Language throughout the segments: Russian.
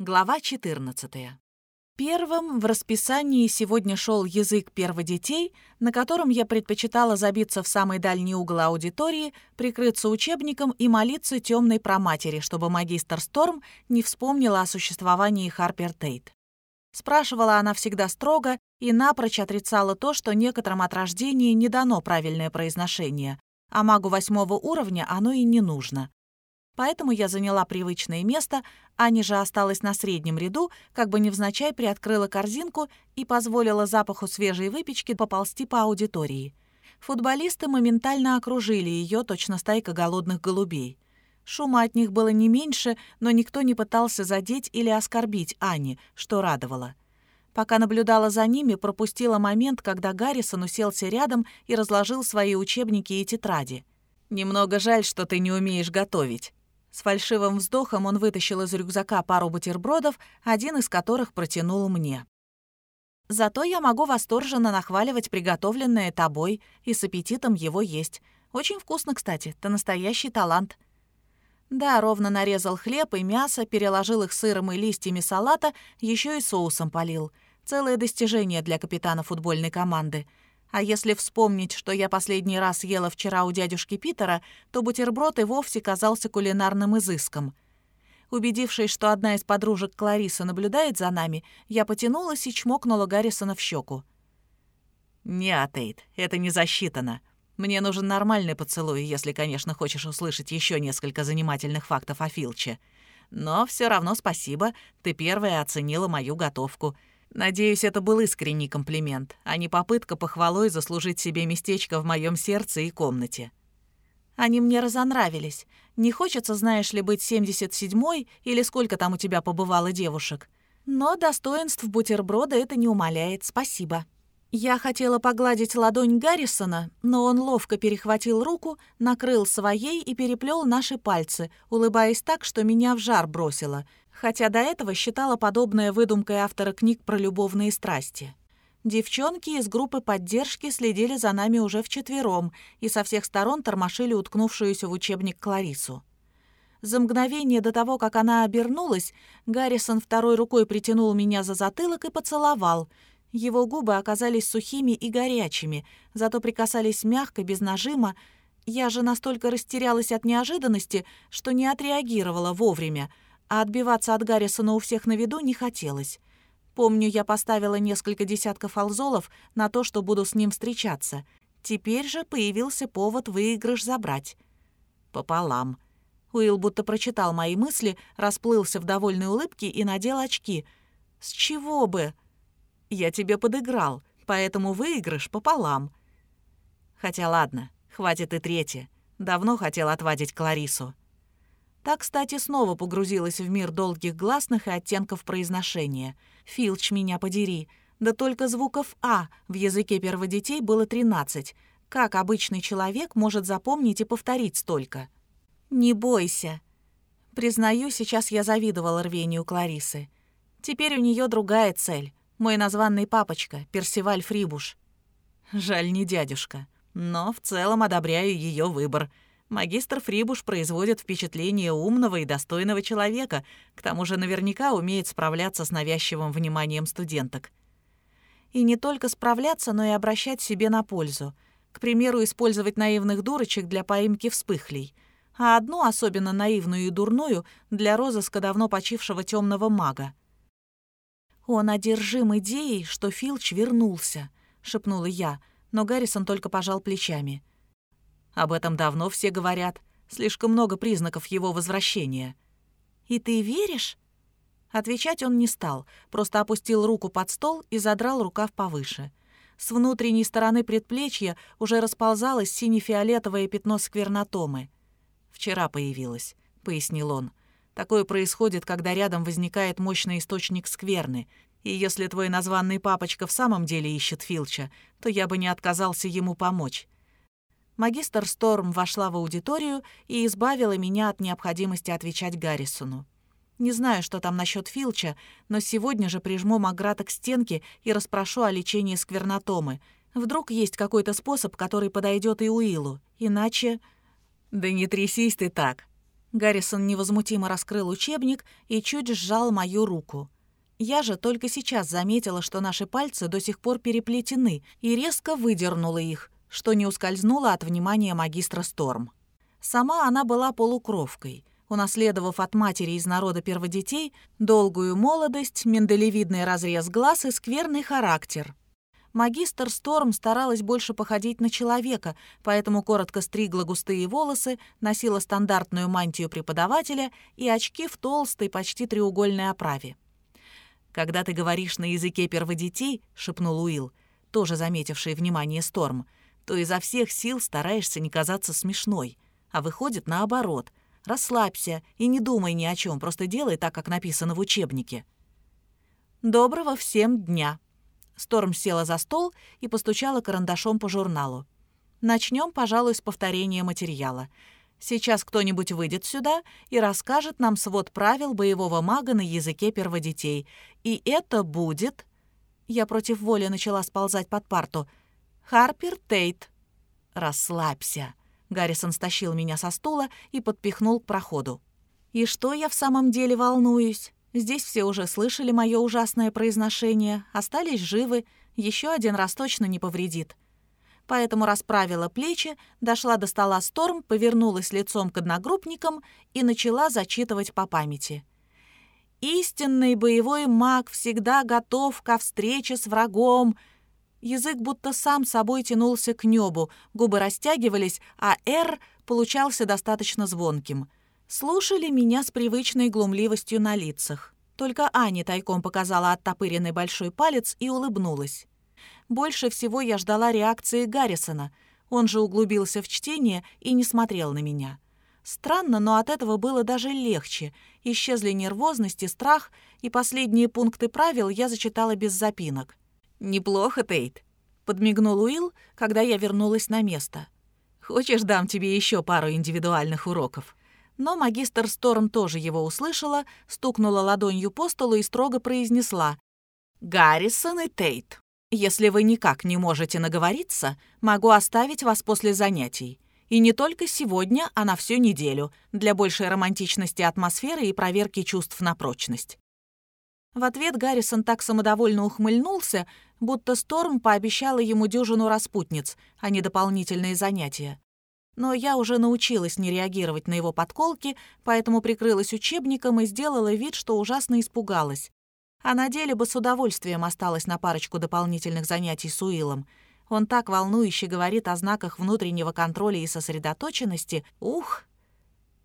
Глава 14. Первым в расписании сегодня шел язык перводетей, на котором я предпочитала забиться в самый дальний угол аудитории, прикрыться учебником и молиться темной проматери, чтобы магистр Сторм не вспомнила о существовании Харпер Тейт. Спрашивала она всегда строго и напрочь отрицала то, что некоторым от рождения не дано правильное произношение, а магу восьмого уровня оно и не нужно поэтому я заняла привычное место, Аня же осталась на среднем ряду, как бы невзначай приоткрыла корзинку и позволила запаху свежей выпечки поползти по аудитории. Футболисты моментально окружили ее, точно стайка голодных голубей. Шума от них было не меньше, но никто не пытался задеть или оскорбить Ани, что радовало. Пока наблюдала за ними, пропустила момент, когда Гаррисон уселся рядом и разложил свои учебники и тетради. «Немного жаль, что ты не умеешь готовить», с фальшивым вздохом он вытащил из рюкзака пару бутербродов, один из которых протянул мне. «Зато я могу восторженно нахваливать приготовленное тобой и с аппетитом его есть. Очень вкусно, кстати, ты настоящий талант». Да, ровно нарезал хлеб и мясо, переложил их сыром и листьями салата, еще и соусом полил. Целое достижение для капитана футбольной команды — а если вспомнить, что я последний раз ела вчера у дядюшки Питера, то бутерброд и вовсе казался кулинарным изыском. Убедившись, что одна из подружек Кларисы наблюдает за нами, я потянулась и чмокнула Гаррисона в щеку. «Не, Тейт, это не засчитано. Мне нужен нормальный поцелуй, если, конечно, хочешь услышать еще несколько занимательных фактов о Филче. Но все равно спасибо, ты первая оценила мою готовку. Надеюсь, это был искренний комплимент, а не попытка похвалой заслужить себе местечко в моем сердце и комнате. Они мне разонравились. Не хочется, знаешь ли, быть 77-й или сколько там у тебя побывало девушек. Но достоинств бутерброда это не умаляет, спасибо. Я хотела погладить ладонь Гаррисона, но он ловко перехватил руку, накрыл своей и переплел наши пальцы, улыбаясь так, что меня в жар бросило, хотя до этого считала подобное выдумкой автора книг про любовные страсти. Девчонки из группы поддержки следили за нами уже вчетвером и со всех сторон тормошили уткнувшуюся в учебник Кларису. За мгновение до того, как она обернулась, Гаррисон второй рукой притянул меня за затылок и поцеловал. Его губы оказались сухими и горячими, зато прикасались мягко, без нажима. Я же настолько растерялась от неожиданности, что не отреагировала вовремя — а отбиваться от Гаррисона у всех на виду не хотелось. Помню, я поставила несколько десятков алзолов на то, что буду с ним встречаться. Теперь же появился повод выигрыш забрать. Пополам. Уилл будто прочитал мои мысли, расплылся в довольной улыбке и надел очки. «С чего бы?» «Я тебе подыграл, поэтому выигрыш пополам». Хотя ладно, хватит и третье. Давно хотел отвадить Кларису. Так, кстати, снова погрузилась в мир долгих гласных и оттенков произношения. «Филч, меня подери!» Да только звуков «а» в языке перводетей было 13. Как обычный человек может запомнить и повторить столько? «Не бойся!» Признаю, сейчас я завидовала рвению Кларисы. Теперь у нее другая цель. Мой названный папочка, Персиваль Фрибуш. Жаль, не дядюшка. Но в целом одобряю ее выбор — Магистр Фрибуш производит впечатление умного и достойного человека, к тому же наверняка умеет справляться с навязчивым вниманием студенток. И не только справляться, но и обращать себе на пользу. К примеру, использовать наивных дурочек для поимки вспыхлей, а одну, особенно наивную и дурную, для розыска давно почившего темного мага. «Он одержим идеей, что Филч вернулся», — шепнула я, но Гаррисон только пожал плечами — об этом давно все говорят. Слишком много признаков его возвращения. «И ты веришь?» Отвечать он не стал, просто опустил руку под стол и задрал рукав повыше. С внутренней стороны предплечья уже расползалось сине-фиолетовое пятно сквернотомы. «Вчера появилось», — пояснил он. «Такое происходит, когда рядом возникает мощный источник скверны, и если твой названный папочка в самом деле ищет Филча, то я бы не отказался ему помочь. Магистр Сторм вошла в аудиторию и избавила меня от необходимости отвечать Гаррисону. Не знаю, что там насчет Филча, но сегодня же прижму Маграта к стенке и расспрошу о лечении сквернотомы. Вдруг есть какой-то способ, который подойдет и Уиллу. Иначе... «Да не трясись ты так!» Гаррисон невозмутимо раскрыл учебник и чуть сжал мою руку. Я же только сейчас заметила, что наши пальцы до сих пор переплетены, и резко выдернула их, что не ускользнуло от внимания магистра Сторм. Сама она была полукровкой, унаследовав от матери из народа перводетей долгую молодость, миндалевидный разрез глаз и скверный характер. Магистр Сторм старалась больше походить на человека, поэтому коротко стригла густые волосы, носила стандартную мантию преподавателя и очки в толстой, почти треугольной оправе. «Когда ты говоришь на языке перводетей», — шепнул Уилл, тоже заметивший внимание Сторм, «то изо всех сил стараешься не казаться смешной, а выходит наоборот. Расслабься и не думай ни о чем, просто делай так, как написано в учебнике». «Доброго всем дня», Сторм села за стол и постучала карандашом по журналу. Начнем, пожалуй, с повторения материала. Сейчас кто-нибудь выйдет сюда и расскажет нам свод правил боевого мага на языке перводетей. И это будет... Я против воли начала сползать под парту. Харпер Тейт. Расслабься. Гаррисон стащил меня со стула и подпихнул к проходу. И что я в самом деле волнуюсь? Здесь все уже слышали мое ужасное произношение, остались живы, еще один раз точно не повредит. Поэтому расправила плечи, дошла до стола Сторм, повернулась лицом к одногруппникам и начала зачитывать по памяти. «Истинный боевой маг всегда готов ко встрече с врагом», Язык будто сам собой тянулся к небу, губы растягивались, а «р» получался достаточно звонким слушали меня с привычной глумливостью на лицах. Только Аня тайком показала оттопыренный большой палец и улыбнулась. Больше всего я ждала реакции Гаррисона. Он же углубился в чтение и не смотрел на меня. Странно, но от этого было даже легче. Исчезли нервозность и страх, и последние пункты правил я зачитала без запинок. «Неплохо, Тейт», — подмигнул Уилл, когда я вернулась на место. «Хочешь, дам тебе еще пару индивидуальных уроков?» Но магистр Сторм тоже его услышала, стукнула ладонью по столу и строго произнесла. «Гаррисон и Тейт, если вы никак не можете наговориться, могу оставить вас после занятий. И не только сегодня, а на всю неделю, для большей романтичности атмосферы и проверки чувств на прочность». В ответ Гаррисон так самодовольно ухмыльнулся, будто Сторм пообещала ему дюжину распутниц, а не дополнительные занятия но я уже научилась не реагировать на его подколки, поэтому прикрылась учебником и сделала вид, что ужасно испугалась. А на деле бы с удовольствием осталась на парочку дополнительных занятий с Уиллом. Он так волнующе говорит о знаках внутреннего контроля и сосредоточенности. Ух!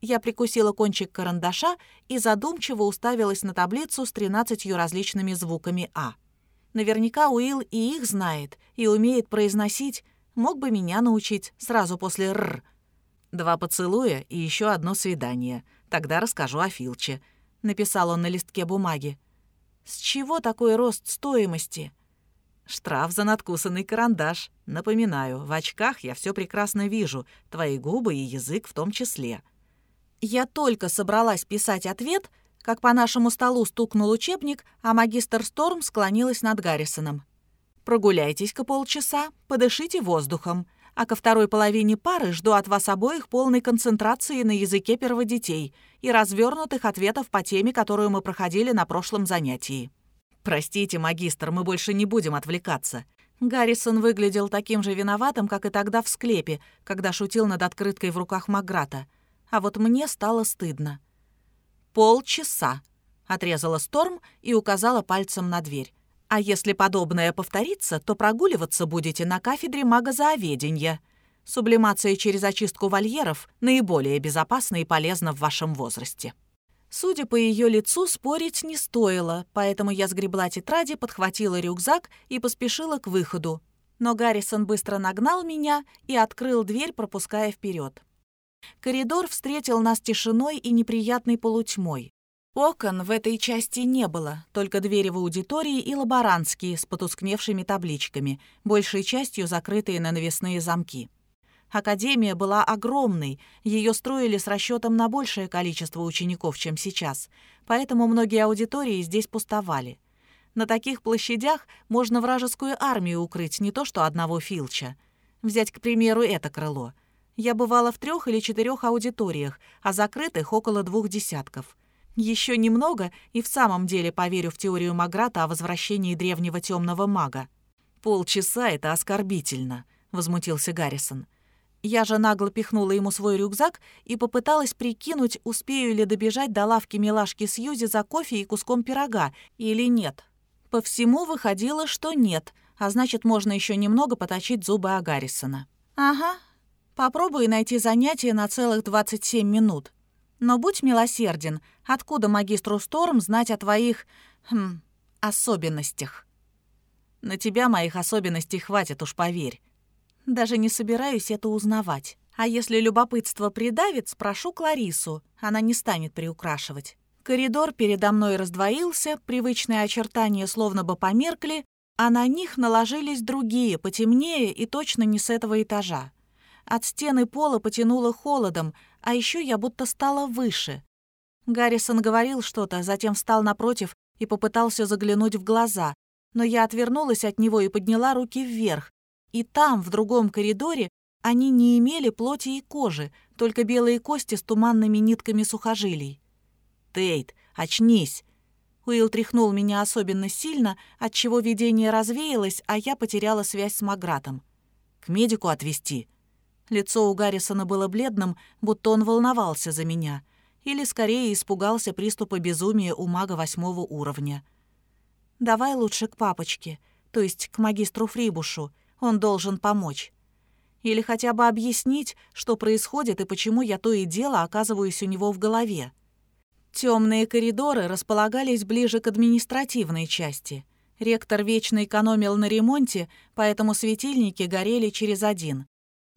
Я прикусила кончик карандаша и задумчиво уставилась на таблицу с тринадцатью различными звуками «А». Наверняка Уилл и их знает, и умеет произносить, Мог бы меня научить сразу после «р». Два поцелуя и еще одно свидание. Тогда расскажу о Филче», — написал он на листке бумаги. «С чего такой рост стоимости?» «Штраф за надкусанный карандаш. Напоминаю, в очках я все прекрасно вижу, твои губы и язык в том числе». Я только собралась писать ответ, как по нашему столу стукнул учебник, а магистр Сторм склонилась над Гаррисоном. Прогуляйтесь-ка полчаса, подышите воздухом, а ко второй половине пары жду от вас обоих полной концентрации на языке перводетей и развернутых ответов по теме, которую мы проходили на прошлом занятии. Простите, магистр, мы больше не будем отвлекаться. Гаррисон выглядел таким же виноватым, как и тогда в склепе, когда шутил над открыткой в руках Маграта. А вот мне стало стыдно. «Полчаса», — отрезала Сторм и указала пальцем на дверь. А если подобное повторится, то прогуливаться будете на кафедре магозаоведения. Сублимация через очистку вольеров наиболее безопасна и полезна в вашем возрасте. Судя по ее лицу, спорить не стоило, поэтому я сгребла тетради, подхватила рюкзак и поспешила к выходу. Но Гаррисон быстро нагнал меня и открыл дверь, пропуская вперед. Коридор встретил нас тишиной и неприятной полутьмой. Окон в этой части не было, только двери в аудитории и лаборантские с потускневшими табличками, большей частью закрытые на навесные замки. Академия была огромной, ее строили с расчетом на большее количество учеников, чем сейчас, поэтому многие аудитории здесь пустовали. На таких площадях можно вражескую армию укрыть, не то что одного Филча. Взять, к примеру, это крыло. Я бывала в трех или четырех аудиториях, а закрытых около двух десятков. Еще немного и в самом деле поверю в теорию Маграта о возвращении древнего темного мага. «Полчаса — это оскорбительно», — возмутился Гаррисон. Я же нагло пихнула ему свой рюкзак и попыталась прикинуть, успею ли добежать до лавки милашки Сьюзи за кофе и куском пирога, или нет. По всему выходило, что нет, а значит, можно еще немного поточить зубы о Гаррисона. «Ага, попробуй найти занятие на целых 27 минут. Но будь милосерден, откуда магистру Сторм знать о твоих... Хм, особенностях?» «На тебя моих особенностей хватит, уж поверь. Даже не собираюсь это узнавать. А если любопытство придавит, спрошу Кларису. Она не станет приукрашивать. Коридор передо мной раздвоился, привычные очертания словно бы померкли, а на них наложились другие, потемнее и точно не с этого этажа. От стены пола потянуло холодом, а еще я будто стала выше. Гаррисон говорил что-то, затем встал напротив и попытался заглянуть в глаза, но я отвернулась от него и подняла руки вверх, и там, в другом коридоре, они не имели плоти и кожи, только белые кости с туманными нитками сухожилий. «Тейт, очнись!» Уилл тряхнул меня особенно сильно, отчего видение развеялось, а я потеряла связь с Магратом. «К медику отвезти?» Лицо у Гаррисона было бледным, будто он волновался за меня. Или, скорее, испугался приступа безумия у мага восьмого уровня. «Давай лучше к папочке, то есть к магистру Фрибушу. Он должен помочь. Или хотя бы объяснить, что происходит и почему я то и дело оказываюсь у него в голове. Темные коридоры располагались ближе к административной части. Ректор вечно экономил на ремонте, поэтому светильники горели через один.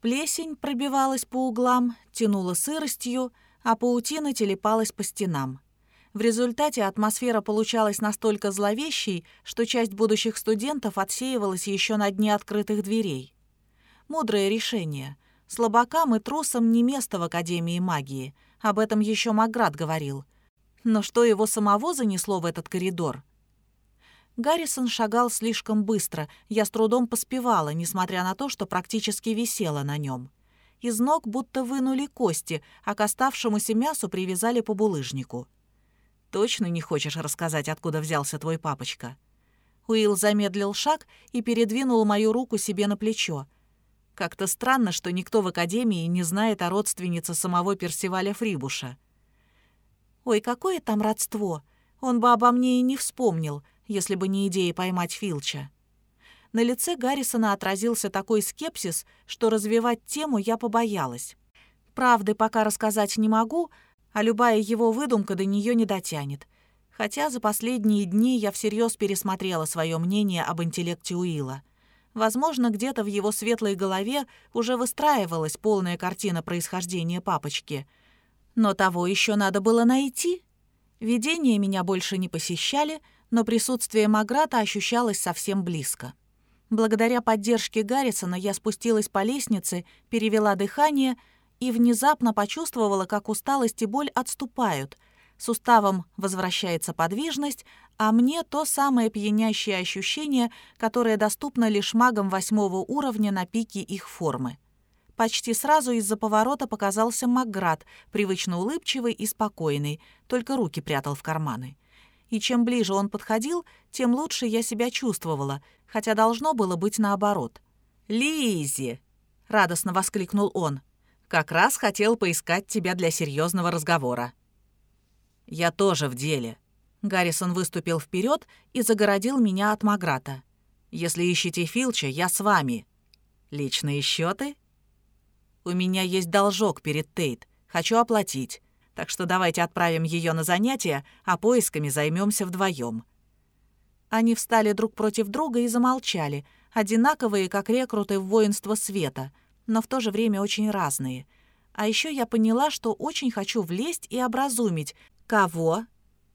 Плесень пробивалась по углам, тянула сыростью, а паутина телепалась по стенам. В результате атмосфера получалась настолько зловещей, что часть будущих студентов отсеивалась еще на дне открытых дверей. Мудрое решение. Слабакам и трусам не место в Академии магии. Об этом еще Маград говорил. Но что его самого занесло в этот коридор? Гаррисон шагал слишком быстро, я с трудом поспевала, несмотря на то, что практически висела на нем. Из ног будто вынули кости, а к оставшемуся мясу привязали по булыжнику. Точно не хочешь рассказать, откуда взялся твой папочка?» Уилл замедлил шаг и передвинул мою руку себе на плечо. Как-то странно, что никто в Академии не знает о родственнице самого Персиваля Фрибуша. «Ой, какое там родство! Он бы обо мне и не вспомнил, если бы не идея поймать Филча». На лице Гаррисона отразился такой скепсис, что развивать тему я побоялась. Правды пока рассказать не могу, а любая его выдумка до нее не дотянет. Хотя за последние дни я всерьез пересмотрела свое мнение об интеллекте Уилла. Возможно, где-то в его светлой голове уже выстраивалась полная картина происхождения папочки. Но того еще надо было найти. Видения меня больше не посещали, но присутствие Маграта ощущалось совсем близко. Благодаря поддержке Гаррисона я спустилась по лестнице, перевела дыхание — и внезапно почувствовала, как усталость и боль отступают. Суставом возвращается подвижность, а мне то самое пьянящее ощущение, которое доступно лишь магам восьмого уровня на пике их формы. Почти сразу из-за поворота показался Макград, привычно улыбчивый и спокойный, только руки прятал в карманы. И чем ближе он подходил, тем лучше я себя чувствовала, хотя должно было быть наоборот. «Лиззи!» — радостно воскликнул он. Как раз хотел поискать тебя для серьезного разговора». «Я тоже в деле». Гаррисон выступил вперед и загородил меня от Маграта. «Если ищете Филча, я с вами». «Личные счеты?» «У меня есть должок перед Тейт. Хочу оплатить. Так что давайте отправим ее на занятия, а поисками займемся вдвоем». Они встали друг против друга и замолчали, одинаковые, как рекруты в воинство света — но в то же время очень разные. А еще я поняла, что очень хочу влезть и образумить. Кого?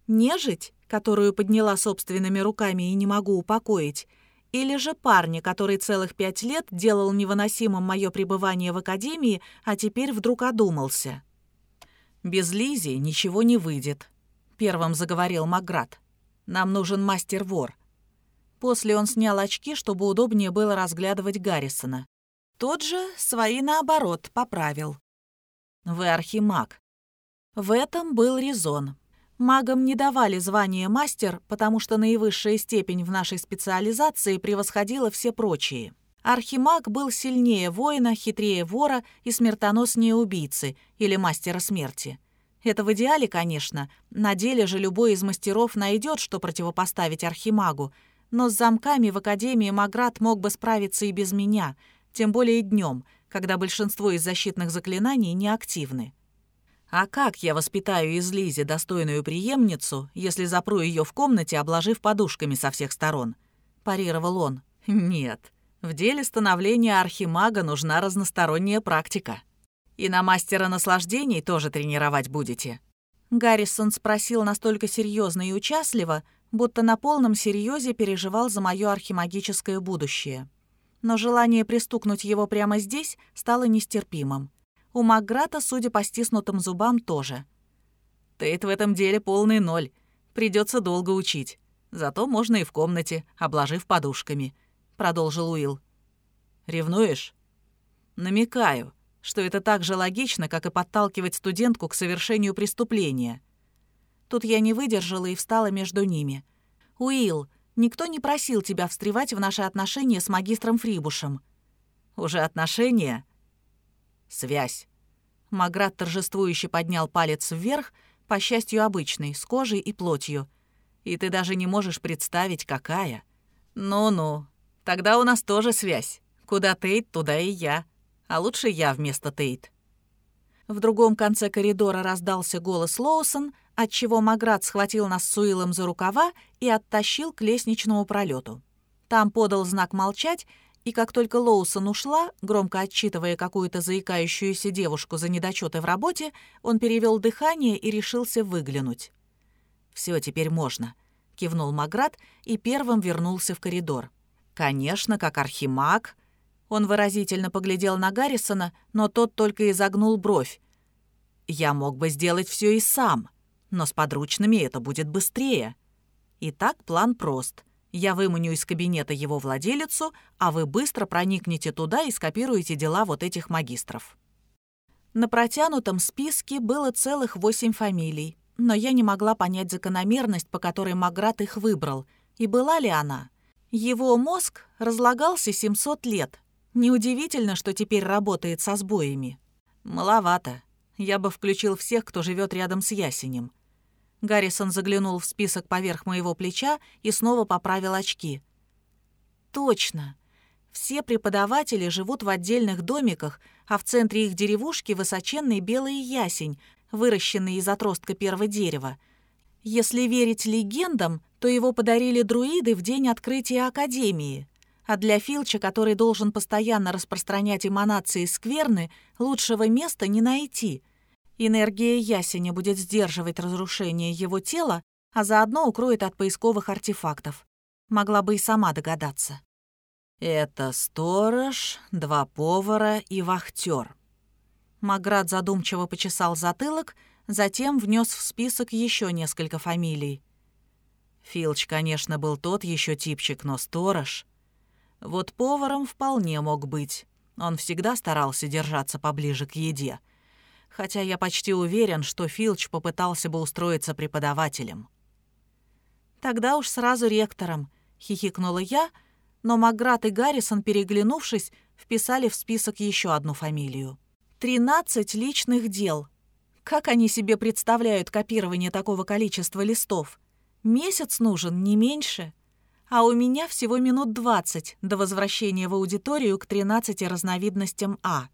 Нежить, которую подняла собственными руками и не могу упокоить? Или же парня, который целых пять лет делал невыносимым мое пребывание в академии, а теперь вдруг одумался? «Без Лизи ничего не выйдет», — первым заговорил Макград. «Нам нужен мастер-вор». После он снял очки, чтобы удобнее было разглядывать Гаррисона. Тот же свои, наоборот, поправил. «Вы архимаг». В этом был резон. Магам не давали звание мастер, потому что наивысшая степень в нашей специализации превосходила все прочие. Архимаг был сильнее воина, хитрее вора и смертоноснее убийцы или мастера смерти. Это в идеале, конечно. На деле же любой из мастеров найдет, что противопоставить архимагу. Но с замками в Академии Маград мог бы справиться и без меня, тем более днем, когда большинство из защитных заклинаний неактивны. А как я воспитаю из Лизи достойную преемницу, если запру ее в комнате, обложив подушками со всех сторон? Парировал он. Нет, в деле становления архимага нужна разносторонняя практика. И на мастера наслаждений тоже тренировать будете. Гаррисон спросил настолько серьезно и участливо, будто на полном серьезе переживал за мое архимагическое будущее. Но желание пристукнуть его прямо здесь стало нестерпимым. У Макграта, судя по стиснутым зубам, тоже. Тейт в этом деле полный ноль. Придется долго учить. Зато можно и в комнате, обложив подушками», — продолжил Уилл. «Ревнуешь?» «Намекаю, что это так же логично, как и подталкивать студентку к совершению преступления». Тут я не выдержала и встала между ними. «Уилл, никто не просил тебя встревать в наши отношения с магистром Фрибушем». «Уже отношения?» Связь. Маград торжествующе поднял палец вверх, по счастью, обычный, с кожей и плотью. И ты даже не можешь представить, какая. Ну-ну, тогда у нас тоже связь. Куда Тейт, туда и я. А лучше я вместо Тейт. В другом конце коридора раздался голос Лоусон, отчего Маград схватил нас с Уиллом за рукава и оттащил к лестничному пролету. Там подал знак молчать и как только Лоусон ушла, громко отчитывая какую-то заикающуюся девушку за недочеты в работе, он перевел дыхание и решился выглянуть. Все, теперь можно», — кивнул Маград и первым вернулся в коридор. «Конечно, как архимаг». Он выразительно поглядел на Гаррисона, но тот только изогнул бровь. «Я мог бы сделать все и сам, но с подручными это будет быстрее». Итак, план прост — я выманю из кабинета его владелицу, а вы быстро проникнете туда и скопируете дела вот этих магистров». На протянутом списке было целых восемь фамилий, но я не могла понять закономерность, по которой Маград их выбрал, и была ли она. Его мозг разлагался 700 лет. Неудивительно, что теперь работает со сбоями. Маловато. Я бы включил всех, кто живет рядом с ясенем. Гаррисон заглянул в список поверх моего плеча и снова поправил очки. «Точно. Все преподаватели живут в отдельных домиках, а в центре их деревушки высоченный белый ясень, выращенный из отростка первого дерева. Если верить легендам, то его подарили друиды в день открытия Академии. А для Филча, который должен постоянно распространять эманации скверны, лучшего места не найти — Энергия ясеня будет сдерживать разрушение его тела, а заодно укроет от поисковых артефактов. Могла бы и сама догадаться. «Это сторож, два повара и вахтер». Маград задумчиво почесал затылок, затем внес в список еще несколько фамилий. Филч, конечно, был тот еще типчик, но сторож. Вот поваром вполне мог быть. Он всегда старался держаться поближе к еде хотя я почти уверен, что Филч попытался бы устроиться преподавателем. «Тогда уж сразу ректором», — хихикнула я, но Макград и Гаррисон, переглянувшись, вписали в список еще одну фамилию. «Тринадцать личных дел. Как они себе представляют копирование такого количества листов? Месяц нужен, не меньше. А у меня всего минут двадцать до возвращения в аудиторию к тринадцати разновидностям А».